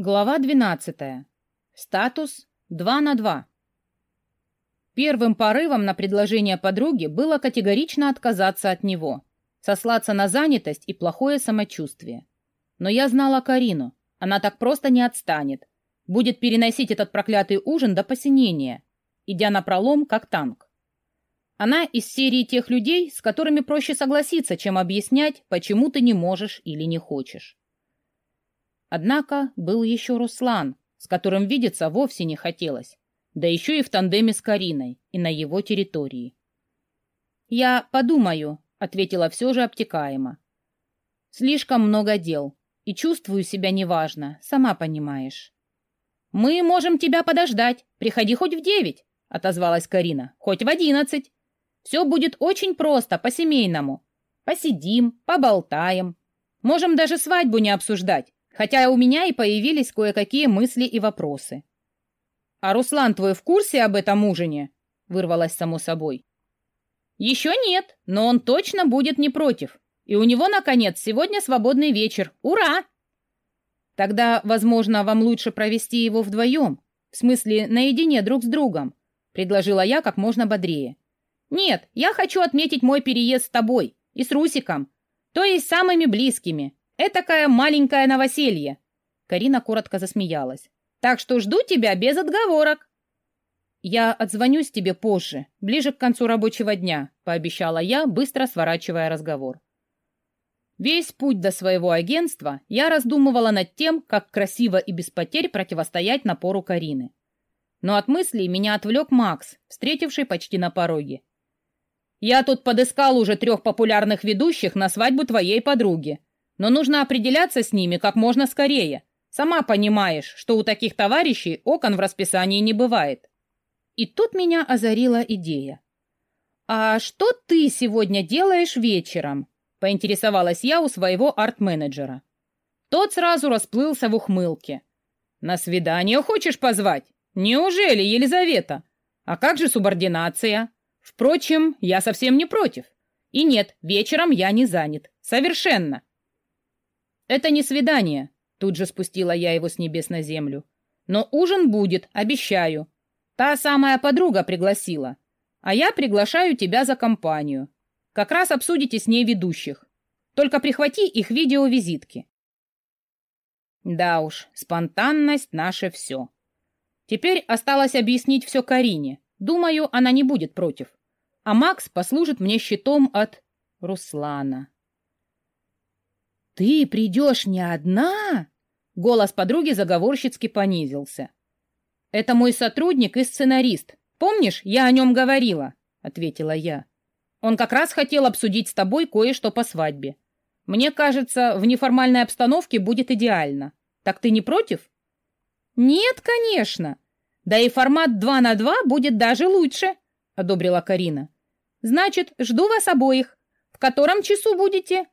Глава 12. Статус 2 на 2. Первым порывом на предложение подруги было категорично отказаться от него, сослаться на занятость и плохое самочувствие. Но я знала Карину, она так просто не отстанет, будет переносить этот проклятый ужин до посинения, идя на пролом, как танк. Она из серии тех людей, с которыми проще согласиться, чем объяснять, почему ты не можешь или не хочешь. Однако был еще Руслан, с которым видеться вовсе не хотелось, да еще и в тандеме с Кариной и на его территории. «Я подумаю», — ответила все же обтекаемо. «Слишком много дел, и чувствую себя неважно, сама понимаешь». «Мы можем тебя подождать, приходи хоть в девять», — отозвалась Карина, — «хоть в одиннадцать. Все будет очень просто, по-семейному. Посидим, поболтаем. Можем даже свадьбу не обсуждать, хотя у меня и появились кое-какие мысли и вопросы. «А Руслан твой в курсе об этом ужине?» — вырвалось само собой. «Еще нет, но он точно будет не против. И у него, наконец, сегодня свободный вечер. Ура!» «Тогда, возможно, вам лучше провести его вдвоем, в смысле, наедине друг с другом», — предложила я как можно бодрее. «Нет, я хочу отметить мой переезд с тобой и с Русиком, то есть самыми близкими, Этакое маленькое новоселье. Карина коротко засмеялась. Так что жду тебя без отговорок. Я отзвонюсь тебе позже, ближе к концу рабочего дня, пообещала я, быстро сворачивая разговор. Весь путь до своего агентства я раздумывала над тем, как красиво и без потерь противостоять напору Карины. Но от мыслей меня отвлек Макс, встретивший почти на пороге. «Я тут подыскал уже трех популярных ведущих на свадьбу твоей подруги но нужно определяться с ними как можно скорее. Сама понимаешь, что у таких товарищей окон в расписании не бывает. И тут меня озарила идея. «А что ты сегодня делаешь вечером?» — поинтересовалась я у своего арт-менеджера. Тот сразу расплылся в ухмылке. «На свидание хочешь позвать? Неужели, Елизавета? А как же субординация? Впрочем, я совсем не против. И нет, вечером я не занят. Совершенно. «Это не свидание», — тут же спустила я его с небес на землю. «Но ужин будет, обещаю. Та самая подруга пригласила. А я приглашаю тебя за компанию. Как раз обсудите с ней ведущих. Только прихвати их видеовизитки». Да уж, спонтанность — наше все. Теперь осталось объяснить все Карине. Думаю, она не будет против. А Макс послужит мне щитом от Руслана. «Ты придешь не одна?» Голос подруги заговорщицки понизился. «Это мой сотрудник и сценарист. Помнишь, я о нем говорила?» — ответила я. «Он как раз хотел обсудить с тобой кое-что по свадьбе. Мне кажется, в неформальной обстановке будет идеально. Так ты не против?» «Нет, конечно. Да и формат 2 на 2 будет даже лучше», — одобрила Карина. «Значит, жду вас обоих. В котором часу будете?»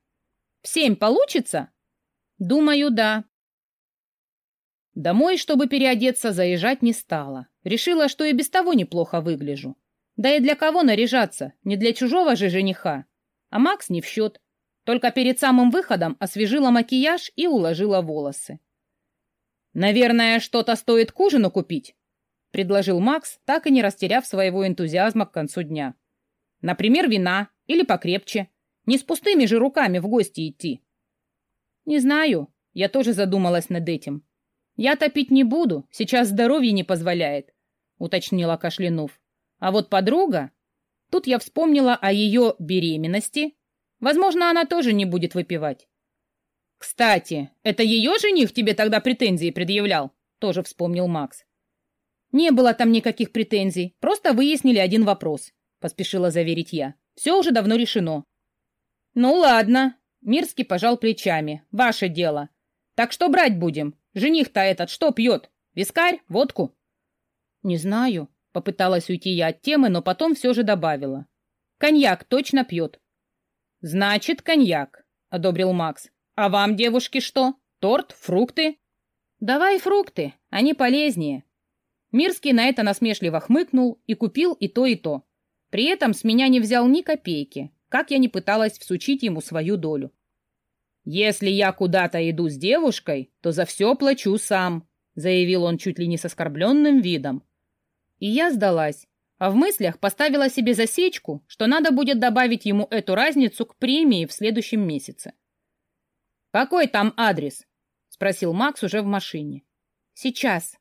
В семь получится? Думаю, да. Домой, чтобы переодеться, заезжать не стала. Решила, что и без того неплохо выгляжу. Да и для кого наряжаться? Не для чужого же жениха. А Макс не в счет. Только перед самым выходом освежила макияж и уложила волосы. «Наверное, что-то стоит к ужину купить», — предложил Макс, так и не растеряв своего энтузиазма к концу дня. «Например, вина или покрепче. Не с пустыми же руками в гости идти. Не знаю, я тоже задумалась над этим. Я топить не буду, сейчас здоровье не позволяет, уточнила кашлянув. А вот подруга... Тут я вспомнила о ее беременности. Возможно, она тоже не будет выпивать. Кстати, это ее жених тебе тогда претензии предъявлял? Тоже вспомнил Макс. Не было там никаких претензий, просто выяснили один вопрос, поспешила заверить я. Все уже давно решено. «Ну ладно», — Мирский пожал плечами. «Ваше дело. Так что брать будем? Жених-то этот что пьет? Вискарь? Водку?» «Не знаю», — попыталась уйти я от темы, но потом все же добавила. «Коньяк точно пьет». «Значит, коньяк», — одобрил Макс. «А вам, девушки, что? Торт? Фрукты?» «Давай фрукты, они полезнее». Мирский на это насмешливо хмыкнул и купил и то, и то. При этом с меня не взял ни копейки, как я не пыталась всучить ему свою долю. «Если я куда-то иду с девушкой, то за все плачу сам», заявил он чуть ли не с оскорбленным видом. И я сдалась, а в мыслях поставила себе засечку, что надо будет добавить ему эту разницу к премии в следующем месяце. «Какой там адрес?» — спросил Макс уже в машине. «Сейчас».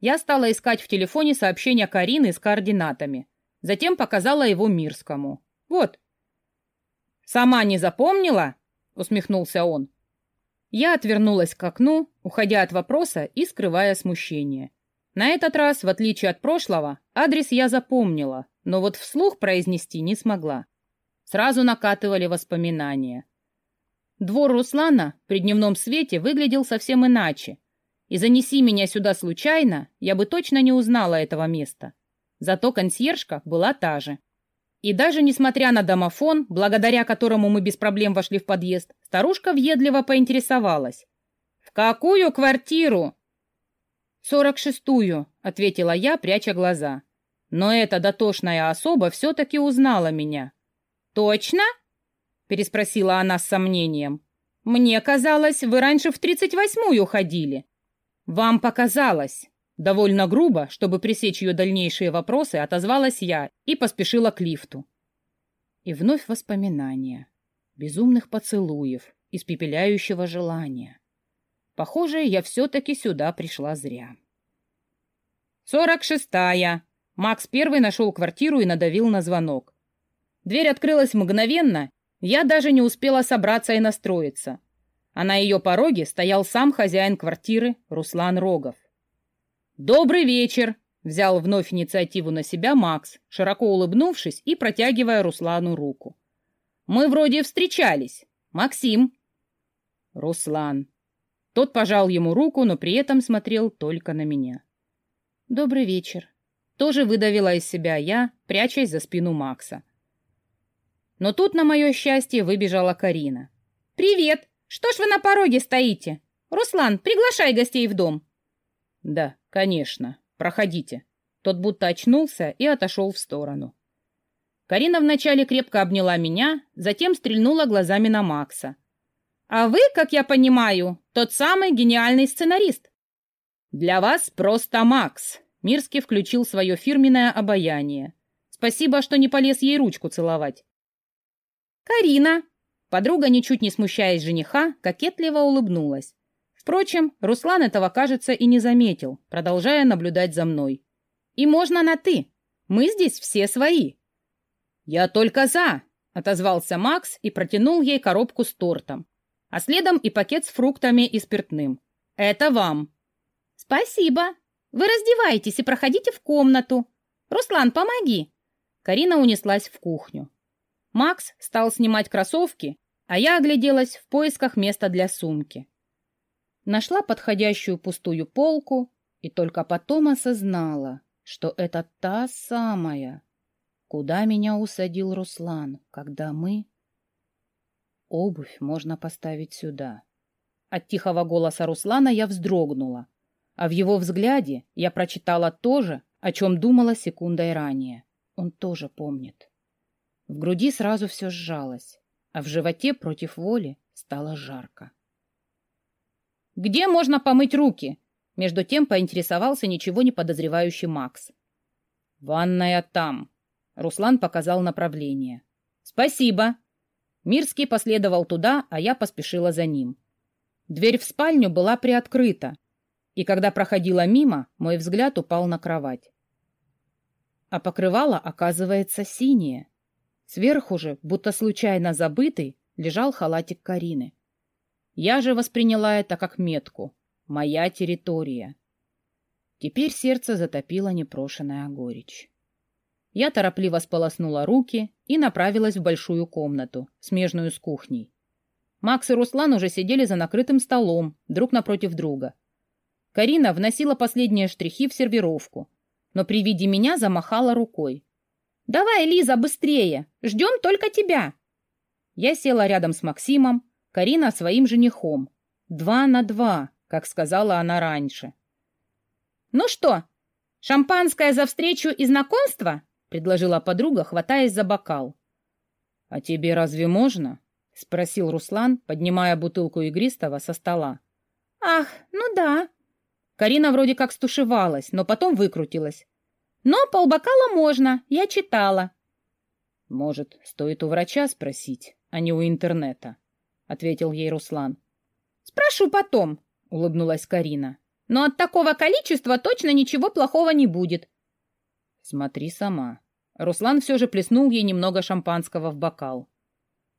Я стала искать в телефоне сообщение Карины с координатами. Затем показала его Мирскому. «Вот». «Сама не запомнила?» — усмехнулся он. Я отвернулась к окну, уходя от вопроса и скрывая смущение. На этот раз, в отличие от прошлого, адрес я запомнила, но вот вслух произнести не смогла. Сразу накатывали воспоминания. Двор Руслана при дневном свете выглядел совсем иначе. И занеси меня сюда случайно, я бы точно не узнала этого места. Зато консьержка была та же. И даже несмотря на домофон, благодаря которому мы без проблем вошли в подъезд, старушка въедливо поинтересовалась. «В какую квартиру?» «Сорок шестую», — ответила я, пряча глаза. Но эта дотошная особа все-таки узнала меня. «Точно?» — переспросила она с сомнением. «Мне казалось, вы раньше в тридцать восьмую ходили». «Вам показалось», Довольно грубо, чтобы пресечь ее дальнейшие вопросы, отозвалась я и поспешила к лифту. И вновь воспоминания. Безумных поцелуев, испепеляющего желания. Похоже, я все-таки сюда пришла зря. «Сорок шестая!» Макс первый нашел квартиру и надавил на звонок. Дверь открылась мгновенно, я даже не успела собраться и настроиться. А на ее пороге стоял сам хозяин квартиры Руслан Рогов. «Добрый вечер!» — взял вновь инициативу на себя Макс, широко улыбнувшись и протягивая Руслану руку. «Мы вроде встречались. Максим!» «Руслан!» Тот пожал ему руку, но при этом смотрел только на меня. «Добрый вечер!» Тоже выдавила из себя я, прячась за спину Макса. Но тут, на мое счастье, выбежала Карина. «Привет! Что ж вы на пороге стоите? Руслан, приглашай гостей в дом!» «Да, конечно. Проходите». Тот будто очнулся и отошел в сторону. Карина вначале крепко обняла меня, затем стрельнула глазами на Макса. «А вы, как я понимаю, тот самый гениальный сценарист?» «Для вас просто Макс», — Мирский включил свое фирменное обаяние. «Спасибо, что не полез ей ручку целовать». «Карина!» Подруга, ничуть не смущаясь жениха, кокетливо улыбнулась. Впрочем, Руслан этого, кажется, и не заметил, продолжая наблюдать за мной. «И можно на «ты». Мы здесь все свои». «Я только за», — отозвался Макс и протянул ей коробку с тортом, а следом и пакет с фруктами и спиртным. «Это вам». «Спасибо. Вы раздевайтесь и проходите в комнату. Руслан, помоги». Карина унеслась в кухню. Макс стал снимать кроссовки, а я огляделась в поисках места для сумки. Нашла подходящую пустую полку и только потом осознала, что это та самая, куда меня усадил Руслан, когда мы... Обувь можно поставить сюда. От тихого голоса Руслана я вздрогнула, а в его взгляде я прочитала то же, о чем думала секундой ранее. Он тоже помнит. В груди сразу все сжалось, а в животе против воли стало жарко. «Где можно помыть руки?» Между тем поинтересовался ничего не подозревающий Макс. «Ванная там», — Руслан показал направление. «Спасибо». Мирский последовал туда, а я поспешила за ним. Дверь в спальню была приоткрыта, и когда проходила мимо, мой взгляд упал на кровать. А покрывало, оказывается, синее. Сверху же, будто случайно забытый, лежал халатик Карины. Я же восприняла это как метку. Моя территория. Теперь сердце затопило непрошенная горечь. Я торопливо сполоснула руки и направилась в большую комнату, смежную с кухней. Макс и Руслан уже сидели за накрытым столом, друг напротив друга. Карина вносила последние штрихи в сервировку, но при виде меня замахала рукой. «Давай, Лиза, быстрее! Ждем только тебя!» Я села рядом с Максимом, Карина своим женихом. Два на два, как сказала она раньше. «Ну что, шампанское за встречу и знакомство?» — предложила подруга, хватаясь за бокал. «А тебе разве можно?» — спросил Руслан, поднимая бутылку игристого со стола. «Ах, ну да». Карина вроде как стушевалась, но потом выкрутилась. «Но полбокала можно, я читала». «Может, стоит у врача спросить, а не у интернета?» — ответил ей Руслан. «Спрошу потом», — улыбнулась Карина. «Но от такого количества точно ничего плохого не будет». «Смотри сама». Руслан все же плеснул ей немного шампанского в бокал.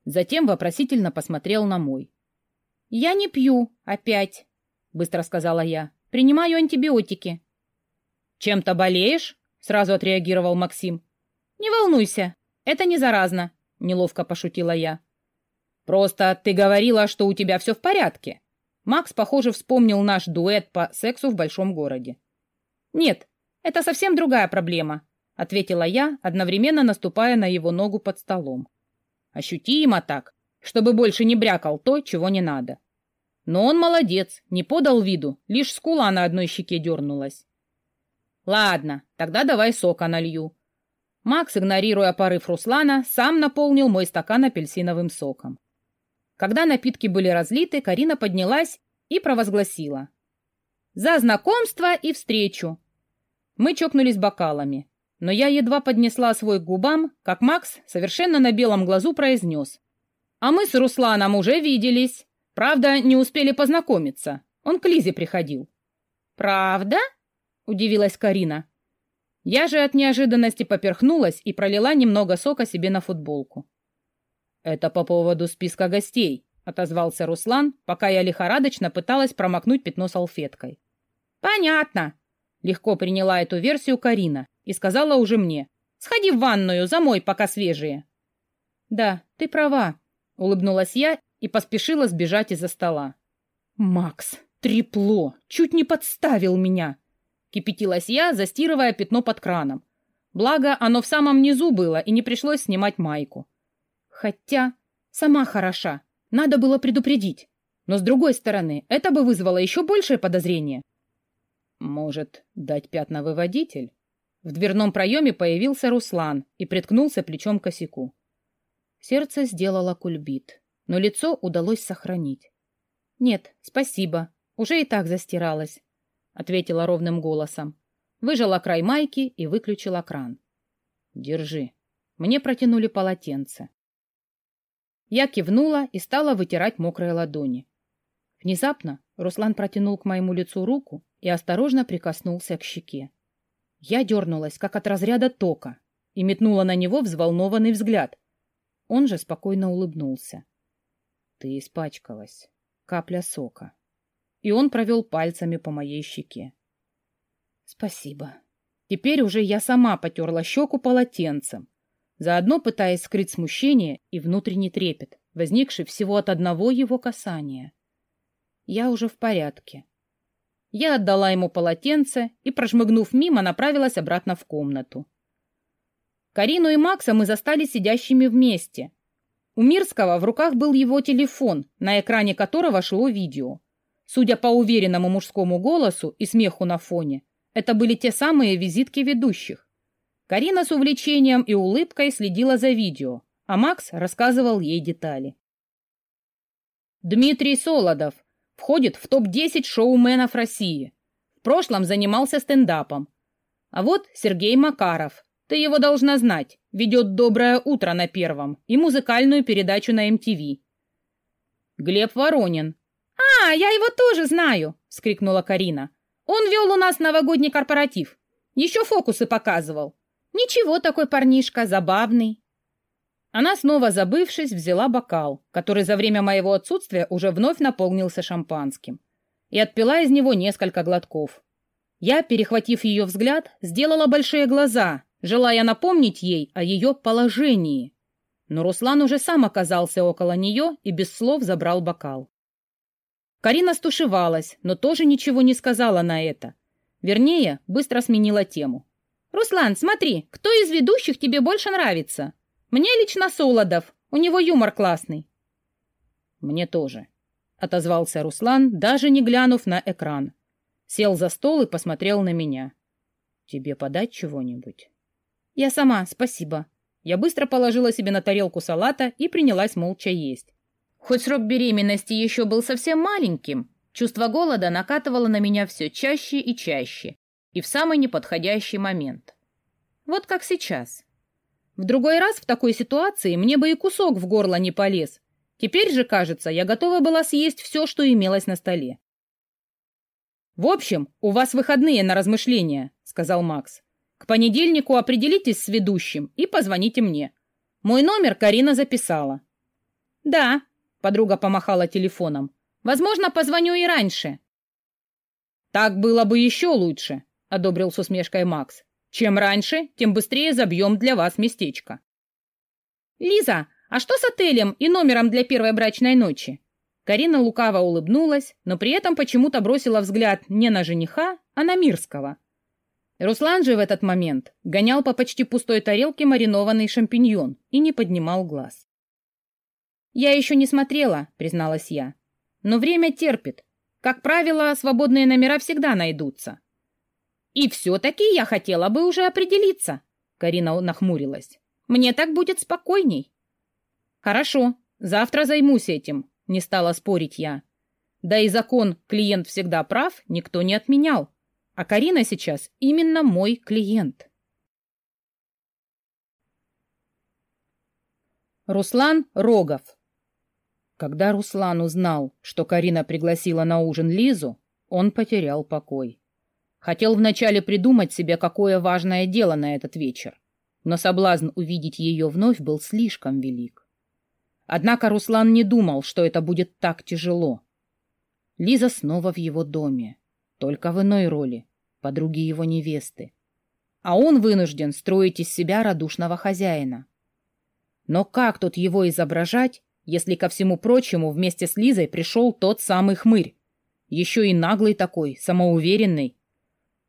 Затем вопросительно посмотрел на мой. «Я не пью опять», — быстро сказала я. «Принимаю антибиотики». «Чем-то болеешь?» — сразу отреагировал Максим. «Не волнуйся, это не заразно», — неловко пошутила я. «Просто ты говорила, что у тебя все в порядке». Макс, похоже, вспомнил наш дуэт по сексу в большом городе. «Нет, это совсем другая проблема», — ответила я, одновременно наступая на его ногу под столом. Ощутимо так, чтобы больше не брякал то, чего не надо. Но он молодец, не подал виду, лишь скула на одной щеке дернулась. Ладно, тогда давай сока налью. Макс, игнорируя порыв Руслана, сам наполнил мой стакан апельсиновым соком. Когда напитки были разлиты, Карина поднялась и провозгласила. «За знакомство и встречу!» Мы чокнулись бокалами, но я едва поднесла свой к губам, как Макс совершенно на белом глазу произнес. «А мы с Русланом уже виделись. Правда, не успели познакомиться. Он к Лизе приходил». «Правда?» — удивилась Карина. Я же от неожиданности поперхнулась и пролила немного сока себе на футболку. «Это по поводу списка гостей», — отозвался Руслан, пока я лихорадочно пыталась промокнуть пятно салфеткой. «Понятно», — легко приняла эту версию Карина и сказала уже мне. «Сходи в ванную, замой, пока свежие». «Да, ты права», — улыбнулась я и поспешила сбежать из-за стола. «Макс, трепло, чуть не подставил меня», — кипятилась я, застирывая пятно под краном. Благо, оно в самом низу было, и не пришлось снимать майку. Хотя сама хороша, надо было предупредить. Но с другой стороны, это бы вызвало еще большее подозрение. Может, дать пятновыводитель? В дверном проеме появился Руслан и приткнулся плечом к косяку. Сердце сделало кульбит, но лицо удалось сохранить. «Нет, спасибо, уже и так застиралась», — ответила ровным голосом. Выжала край майки и выключила кран. «Держи». Мне протянули полотенце. Я кивнула и стала вытирать мокрые ладони. Внезапно Руслан протянул к моему лицу руку и осторожно прикоснулся к щеке. Я дернулась, как от разряда тока, и метнула на него взволнованный взгляд. Он же спокойно улыбнулся. Ты испачкалась. Капля сока. И он провел пальцами по моей щеке. Спасибо. Теперь уже я сама потерла щеку полотенцем, заодно пытаясь скрыть смущение и внутренний трепет, возникший всего от одного его касания. Я уже в порядке. Я отдала ему полотенце и, прошмыгнув мимо, направилась обратно в комнату. Карину и Макса мы застали сидящими вместе. У Мирского в руках был его телефон, на экране которого шло видео. Судя по уверенному мужскому голосу и смеху на фоне, это были те самые визитки ведущих. Карина с увлечением и улыбкой следила за видео, а Макс рассказывал ей детали. Дмитрий Солодов входит в топ-10 шоуменов России. В прошлом занимался стендапом. А вот Сергей Макаров. Ты его должна знать. Ведет «Доброе утро» на первом и музыкальную передачу на MTV. Глеб Воронин. «А, я его тоже знаю!» — скрикнула Карина. «Он вел у нас новогодний корпоратив. Еще фокусы показывал. Ничего такой парнишка, забавный. Она снова, забывшись, взяла бокал, который за время моего отсутствия уже вновь наполнился шампанским, и отпила из него несколько глотков. Я, перехватив ее взгляд, сделала большие глаза, желая напомнить ей о ее положении. Но Руслан уже сам оказался около нее и без слов забрал бокал. Карина стушевалась, но тоже ничего не сказала на это. Вернее, быстро сменила тему. «Руслан, смотри, кто из ведущих тебе больше нравится? Мне лично Солодов, у него юмор классный». «Мне тоже», — отозвался Руслан, даже не глянув на экран. Сел за стол и посмотрел на меня. «Тебе подать чего-нибудь?» «Я сама, спасибо». Я быстро положила себе на тарелку салата и принялась молча есть. Хоть срок беременности еще был совсем маленьким, чувство голода накатывало на меня все чаще и чаще, и в самый неподходящий момент. Вот как сейчас. В другой раз в такой ситуации мне бы и кусок в горло не полез. Теперь же, кажется, я готова была съесть все, что имелось на столе. «В общем, у вас выходные на размышления», — сказал Макс. «К понедельнику определитесь с ведущим и позвоните мне. Мой номер Карина записала». «Да», — подруга помахала телефоном. «Возможно, позвоню и раньше». «Так было бы еще лучше», — одобрил с усмешкой Макс. «Чем раньше, тем быстрее забьем для вас местечко». «Лиза, а что с отелем и номером для первой брачной ночи?» Карина лукаво улыбнулась, но при этом почему-то бросила взгляд не на жениха, а на Мирского. Руслан же в этот момент гонял по почти пустой тарелке маринованный шампиньон и не поднимал глаз. «Я еще не смотрела», — призналась я. «Но время терпит. Как правило, свободные номера всегда найдутся». «И все-таки я хотела бы уже определиться», — Карина нахмурилась. «Мне так будет спокойней». «Хорошо, завтра займусь этим», не стала спорить я. Да и закон «клиент всегда прав» никто не отменял. А Карина сейчас именно мой клиент. Руслан Рогов Когда Руслан узнал, что Карина пригласила на ужин Лизу, он потерял покой. Хотел вначале придумать себе, какое важное дело на этот вечер, но соблазн увидеть ее вновь был слишком велик. Однако Руслан не думал, что это будет так тяжело. Лиза снова в его доме, только в иной роли, подруги его невесты. А он вынужден строить из себя радушного хозяина. Но как тут его изображать, если ко всему прочему вместе с Лизой пришел тот самый хмырь? Еще и наглый такой, самоуверенный.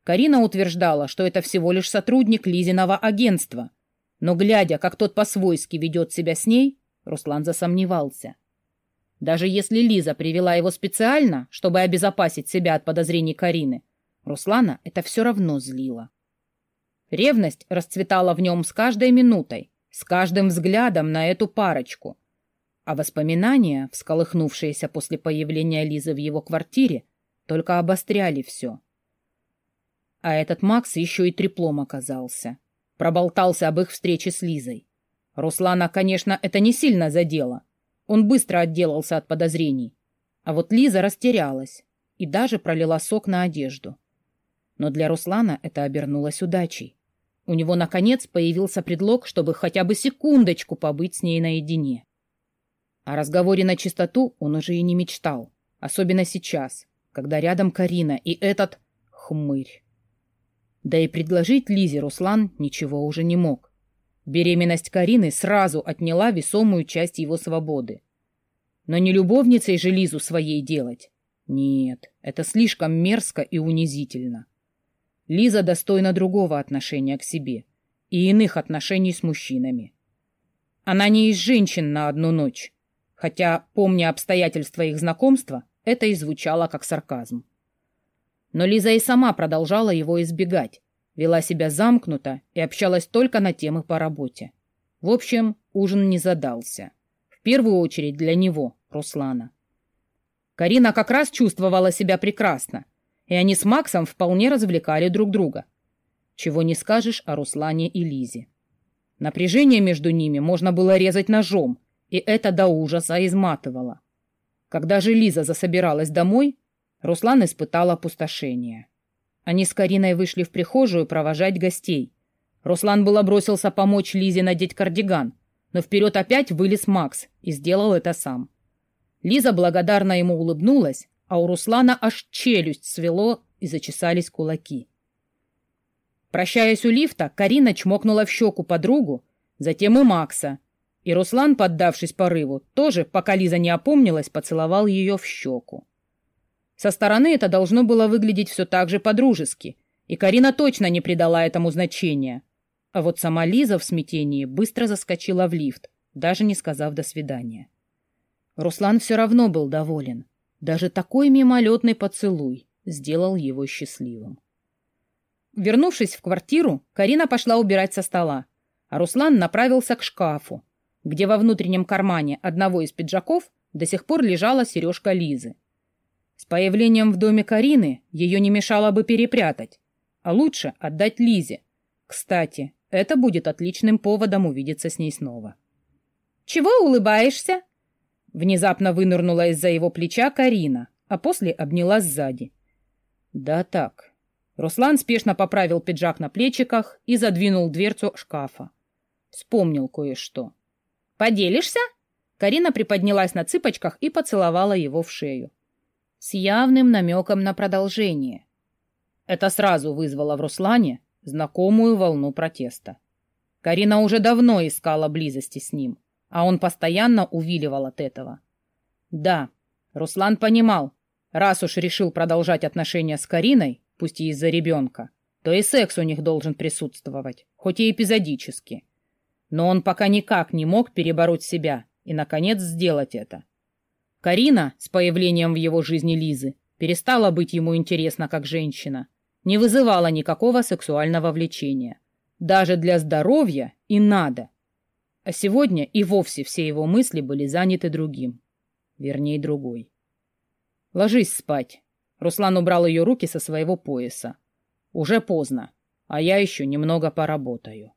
Карина утверждала, что это всего лишь сотрудник Лизиного агентства. Но глядя, как тот по-свойски ведет себя с ней, Руслан засомневался. Даже если Лиза привела его специально, чтобы обезопасить себя от подозрений Карины, Руслана это все равно злило. Ревность расцветала в нем с каждой минутой, с каждым взглядом на эту парочку. А воспоминания, всколыхнувшиеся после появления Лизы в его квартире, только обостряли все. А этот Макс еще и треплом оказался. Проболтался об их встрече с Лизой. Руслана, конечно, это не сильно задело. Он быстро отделался от подозрений. А вот Лиза растерялась и даже пролила сок на одежду. Но для Руслана это обернулось удачей. У него, наконец, появился предлог, чтобы хотя бы секундочку побыть с ней наедине. О разговоре на чистоту он уже и не мечтал, особенно сейчас, когда рядом Карина и этот хмырь. Да и предложить Лизе Руслан ничего уже не мог. Беременность Карины сразу отняла весомую часть его свободы. Но не любовницей же Лизу своей делать. Нет, это слишком мерзко и унизительно. Лиза достойна другого отношения к себе и иных отношений с мужчинами. Она не из женщин на одну ночь, хотя, помня обстоятельства их знакомства, это и звучало как сарказм. Но Лиза и сама продолжала его избегать, вела себя замкнуто и общалась только на темы по работе. В общем, ужин не задался. В первую очередь для него, Руслана. Карина как раз чувствовала себя прекрасно, и они с Максом вполне развлекали друг друга. Чего не скажешь о Руслане и Лизе. Напряжение между ними можно было резать ножом, и это до ужаса изматывало. Когда же Лиза засобиралась домой, Руслан испытал опустошение. Они с Кариной вышли в прихожую провожать гостей. Руслан было бросился помочь Лизе надеть кардиган, но вперед опять вылез Макс и сделал это сам. Лиза благодарно ему улыбнулась, а у Руслана аж челюсть свело и зачесались кулаки. Прощаясь у лифта, Карина чмокнула в щеку подругу, затем и Макса. И Руслан, поддавшись порыву, тоже, пока Лиза не опомнилась, поцеловал ее в щеку. Со стороны это должно было выглядеть все так же по-дружески, и Карина точно не придала этому значения. А вот сама Лиза в смятении быстро заскочила в лифт, даже не сказав «до свидания». Руслан все равно был доволен. Даже такой мимолетный поцелуй сделал его счастливым. Вернувшись в квартиру, Карина пошла убирать со стола, а Руслан направился к шкафу, где во внутреннем кармане одного из пиджаков до сих пор лежала сережка Лизы. С появлением в доме Карины ее не мешало бы перепрятать, а лучше отдать Лизе. Кстати, это будет отличным поводом увидеться с ней снова. «Чего улыбаешься?» Внезапно вынырнула из-за его плеча Карина, а после обняла сзади. «Да так». Руслан спешно поправил пиджак на плечиках и задвинул дверцу шкафа. Вспомнил кое-что. «Поделишься?» Карина приподнялась на цыпочках и поцеловала его в шею. С явным намеком на продолжение. Это сразу вызвало в Руслане знакомую волну протеста. Карина уже давно искала близости с ним, а он постоянно увиливал от этого. Да, Руслан понимал, раз уж решил продолжать отношения с Кариной, пусть и из-за ребенка, то и секс у них должен присутствовать, хоть и эпизодически. Но он пока никак не мог перебороть себя и, наконец, сделать это. Карина, с появлением в его жизни Лизы, перестала быть ему интересна как женщина, не вызывала никакого сексуального влечения. Даже для здоровья и надо. А сегодня и вовсе все его мысли были заняты другим. Вернее, другой. «Ложись спать». Руслан убрал ее руки со своего пояса. «Уже поздно, а я еще немного поработаю».